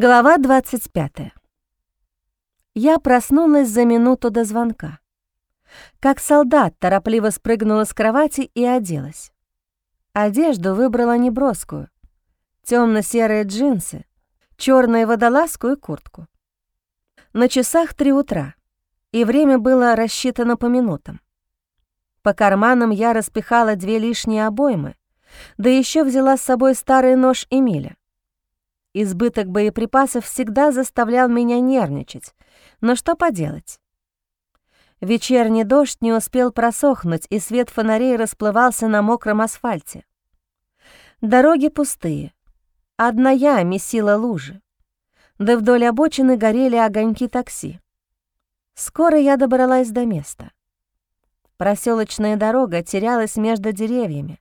Глава 25. Я проснулась за минуту до звонка. Как солдат торопливо спрыгнула с кровати и оделась. Одежду выбрала неброскую. темно серые джинсы, черную водолазку и куртку. На часах три утра, и время было рассчитано по минутам. По карманам я распихала две лишние обоймы, да еще взяла с собой старый нож Эмиля. Избыток боеприпасов всегда заставлял меня нервничать, но что поделать? Вечерний дождь не успел просохнуть, и свет фонарей расплывался на мокром асфальте. Дороги пустые. Одна я месила лужи. Да вдоль обочины горели огоньки такси. Скоро я добралась до места. Проселочная дорога терялась между деревьями.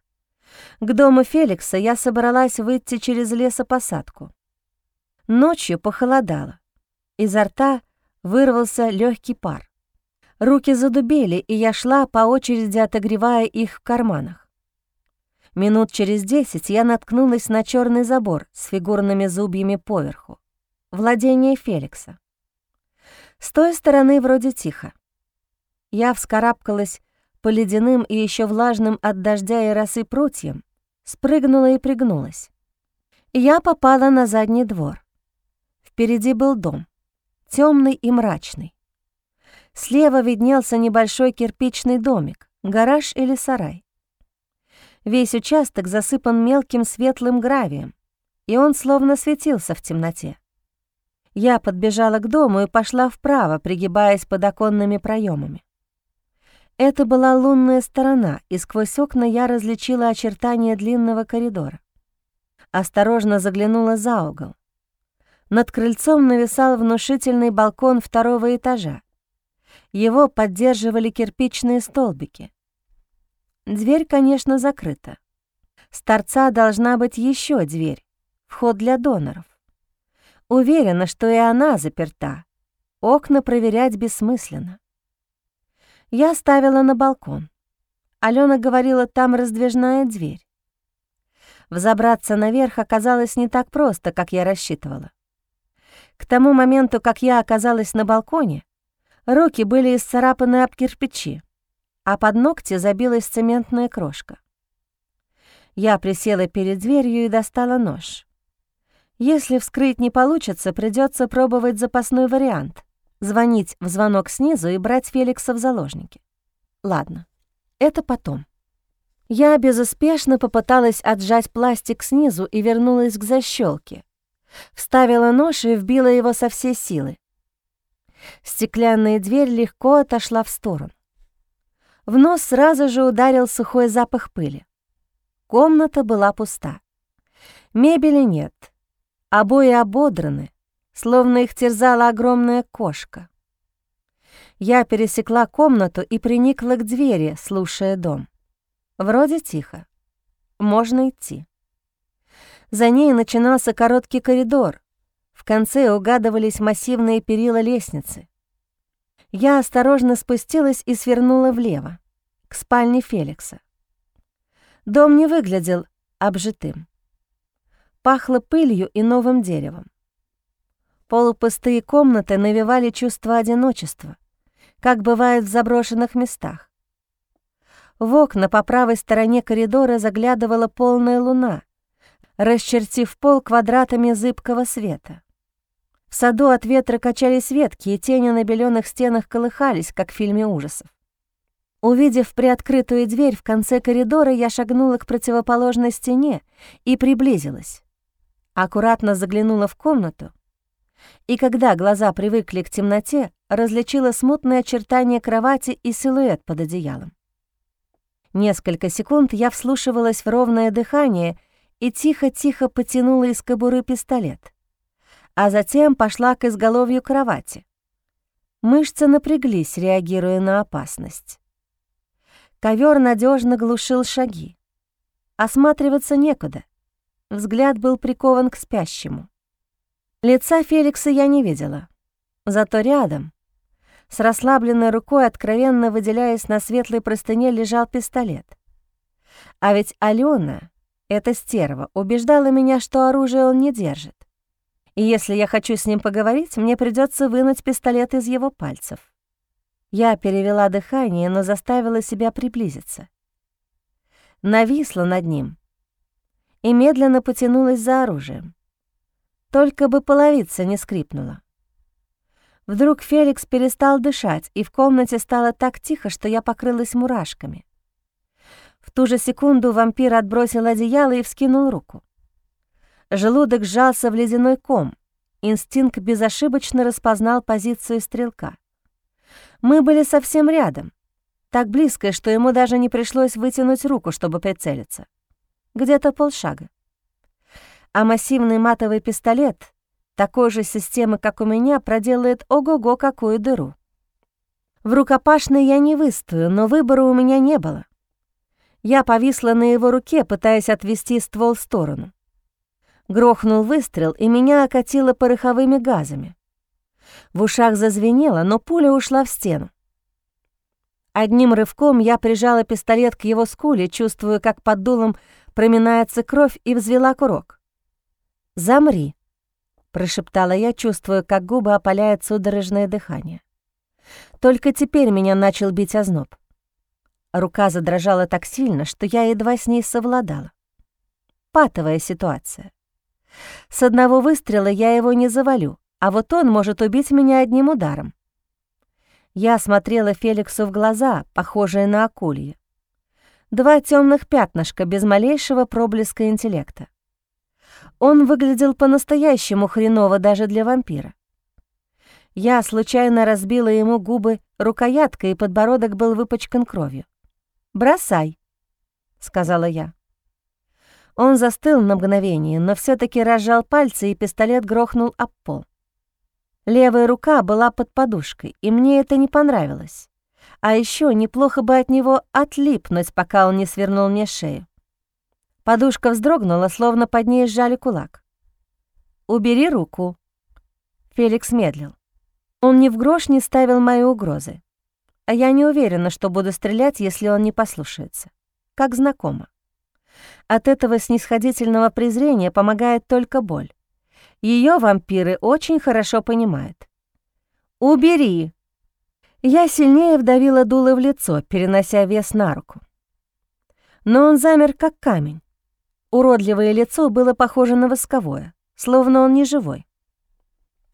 К дому Феликса я собралась выйти через лесопосадку. Ночью похолодало. Изо рта вырвался легкий пар. Руки задубели, и я шла по очереди, отогревая их в карманах. Минут через десять я наткнулась на черный забор с фигурными зубьями поверху. Владение Феликса. С той стороны вроде тихо. Я вскарабкалась по ледяным и еще влажным от дождя и росы прутьям, спрыгнула и пригнулась. Я попала на задний двор. Впереди был дом, темный и мрачный. Слева виднелся небольшой кирпичный домик, гараж или сарай. Весь участок засыпан мелким светлым гравием, и он словно светился в темноте. Я подбежала к дому и пошла вправо, пригибаясь под оконными проемами. Это была лунная сторона, и сквозь окна я различила очертания длинного коридора. Осторожно заглянула за угол. Над крыльцом нависал внушительный балкон второго этажа. Его поддерживали кирпичные столбики. Дверь, конечно, закрыта. С торца должна быть еще дверь, вход для доноров. Уверена, что и она заперта. Окна проверять бессмысленно. Я ставила на балкон. Алена говорила, там раздвижная дверь. Взобраться наверх оказалось не так просто, как я рассчитывала. К тому моменту, как я оказалась на балконе, руки были исцарапаны об кирпичи, а под ногти забилась цементная крошка. Я присела перед дверью и достала нож. Если вскрыть не получится, придется пробовать запасной вариант — звонить в звонок снизу и брать Феликса в заложники. Ладно, это потом. Я безуспешно попыталась отжать пластик снизу и вернулась к защелке, Вставила нож и вбила его со всей силы. Стеклянная дверь легко отошла в сторону. В нос сразу же ударил сухой запах пыли. Комната была пуста. Мебели нет. Обои ободраны, словно их терзала огромная кошка. Я пересекла комнату и приникла к двери, слушая дом. Вроде тихо. Можно идти. За ней начинался короткий коридор. В конце угадывались массивные перила лестницы. Я осторожно спустилась и свернула влево, к спальне Феликса. Дом не выглядел обжитым. Пахло пылью и новым деревом. Полупустые комнаты навевали чувство одиночества, как бывает в заброшенных местах. В окна по правой стороне коридора заглядывала полная луна, расчертив пол квадратами зыбкого света. В саду от ветра качались ветки, и тени на беленых стенах колыхались, как в фильме ужасов. Увидев приоткрытую дверь в конце коридора, я шагнула к противоположной стене и приблизилась. Аккуратно заглянула в комнату, и когда глаза привыкли к темноте, различила смутные очертания кровати и силуэт под одеялом. Несколько секунд я вслушивалась в ровное дыхание и тихо-тихо потянула из кобуры пистолет, а затем пошла к изголовью кровати. Мышцы напряглись, реагируя на опасность. Ковер надежно глушил шаги. Осматриваться некуда. Взгляд был прикован к спящему. Лица Феликса я не видела. Зато рядом, с расслабленной рукой, откровенно выделяясь на светлой простыне, лежал пистолет. А ведь Алена эта стерва убеждала меня, что оружие он не держит. И если я хочу с ним поговорить, мне придется вынуть пистолет из его пальцев. Я перевела дыхание, но заставила себя приблизиться. Нависла над ним и медленно потянулась за оружием. Только бы половица не скрипнула. Вдруг Феликс перестал дышать, и в комнате стало так тихо, что я покрылась мурашками. В ту же секунду вампир отбросил одеяло и вскинул руку. Желудок сжался в ледяной ком. Инстинкт безошибочно распознал позицию стрелка. Мы были совсем рядом, так близко, что ему даже не пришлось вытянуть руку, чтобы прицелиться. Где-то полшага. А массивный матовый пистолет такой же системы, как у меня, проделает ого-го какую дыру. В рукопашной я не выстою, но выбора у меня не было. Я повисла на его руке, пытаясь отвести ствол в сторону. Грохнул выстрел, и меня окатило пороховыми газами. В ушах зазвенело, но пуля ушла в стену. Одним рывком я прижала пистолет к его скуле, чувствуя, как под дулом проминается кровь, и взвела курок. «Замри», — прошептала я, чувствуя, как губы опаляет судорожное дыхание. Только теперь меня начал бить озноб. Рука задрожала так сильно, что я едва с ней совладала. Патовая ситуация. С одного выстрела я его не завалю, а вот он может убить меня одним ударом. Я смотрела Феликсу в глаза, похожие на акульи. Два темных пятнышка без малейшего проблеска интеллекта. Он выглядел по-настоящему хреново даже для вампира. Я случайно разбила ему губы рукояткой, и подбородок был выпачкан кровью. «Бросай», — сказала я. Он застыл на мгновение, но все таки разжал пальцы, и пистолет грохнул об пол. Левая рука была под подушкой, и мне это не понравилось. А еще неплохо бы от него отлипнуть, пока он не свернул мне шею. Подушка вздрогнула, словно под ней сжали кулак. «Убери руку». Феликс медлил. Он ни в грош не ставил мои угрозы. А я не уверена, что буду стрелять, если он не послушается. Как знакомо. От этого снисходительного презрения помогает только боль. Ее вампиры очень хорошо понимают. «Убери!» Я сильнее вдавила дуло в лицо, перенося вес на руку. Но он замер, как камень. Уродливое лицо было похоже на восковое, словно он не живой.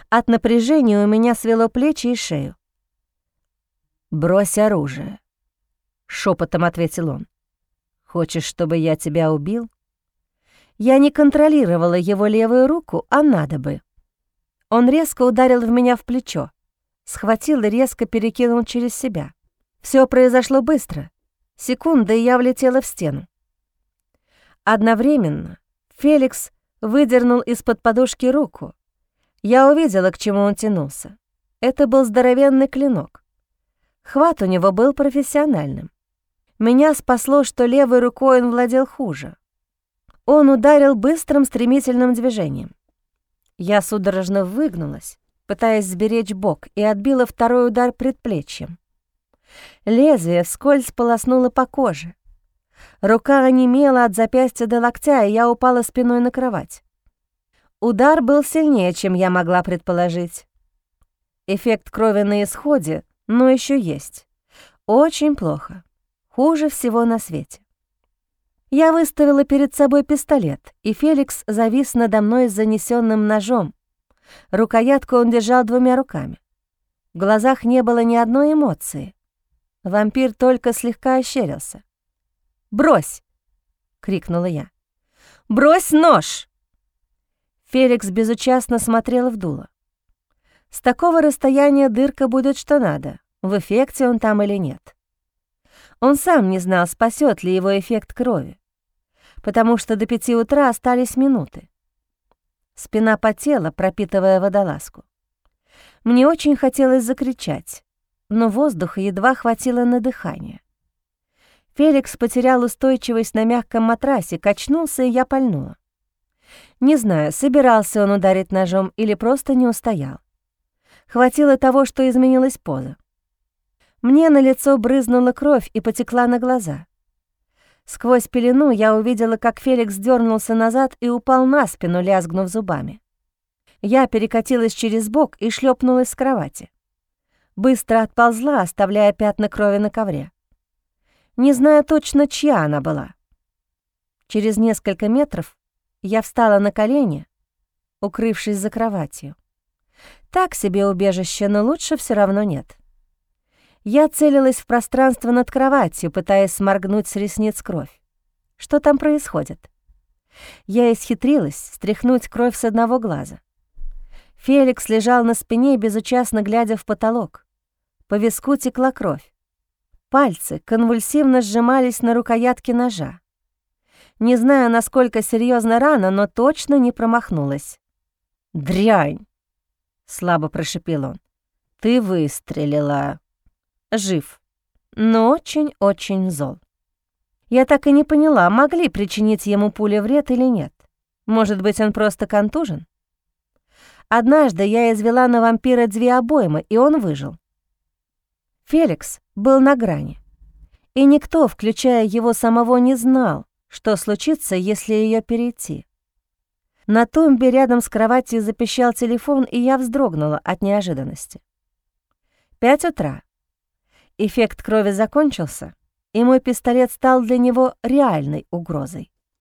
От напряжения у меня свело плечи и шею. «Брось оружие», — шепотом ответил он. Хочешь, чтобы я тебя убил? Я не контролировала его левую руку, а надо бы. Он резко ударил в меня в плечо, схватил и резко перекинул через себя. Все произошло быстро. Секунда, и я влетела в стену. Одновременно Феликс выдернул из-под подушки руку. Я увидела, к чему он тянулся. Это был здоровенный клинок. Хват у него был профессиональным. Меня спасло, что левой рукой он владел хуже. Он ударил быстрым стремительным движением. Я судорожно выгнулась, пытаясь сберечь бок, и отбила второй удар предплечьем. Лезвие вскользь полоснуло по коже. Рука онемела от запястья до локтя, и я упала спиной на кровать. Удар был сильнее, чем я могла предположить. Эффект крови на исходе, но еще есть. Очень плохо. Хуже всего на свете. Я выставила перед собой пистолет, и Феликс завис надо мной с занесенным ножом. Рукоятку он держал двумя руками. В глазах не было ни одной эмоции. Вампир только слегка ощерился. «Брось!» — крикнула я. «Брось нож!» Феликс безучастно смотрел в дуло. С такого расстояния дырка будет что надо, в эффекте он там или нет. Он сам не знал, спасет ли его эффект крови, потому что до пяти утра остались минуты. Спина потела, пропитывая водолазку. Мне очень хотелось закричать, но воздуха едва хватило на дыхание. Феликс потерял устойчивость на мягком матрасе, качнулся, и я пальнула. Не знаю, собирался он ударить ножом или просто не устоял. Хватило того, что изменилась поза. Мне на лицо брызнула кровь и потекла на глаза. Сквозь пелену я увидела, как Феликс дернулся назад и упал на спину, лязгнув зубами. Я перекатилась через бок и шлепнулась с кровати. Быстро отползла, оставляя пятна крови на ковре. Не знаю точно, чья она была. Через несколько метров я встала на колени, укрывшись за кроватью. Так себе убежище, но лучше все равно нет. Я целилась в пространство над кроватью, пытаясь сморгнуть с ресниц кровь. Что там происходит? Я исхитрилась стряхнуть кровь с одного глаза. Феликс лежал на спине, безучастно глядя в потолок. По виску текла кровь. Пальцы конвульсивно сжимались на рукоятке ножа. Не знаю, насколько серьезно рана, но точно не промахнулась. «Дрянь!» — слабо прошипел он. «Ты выстрелила. Жив, но очень-очень зол». Я так и не поняла, могли причинить ему пули вред или нет. Может быть, он просто контужен? Однажды я извела на вампира две обоймы, и он выжил. Феликс был на грани, и никто, включая его самого, не знал, что случится, если ее перейти. На тумбе рядом с кроватью запищал телефон, и я вздрогнула от неожиданности. Пять утра. Эффект крови закончился — и мой пистолет стал для него реальной угрозой.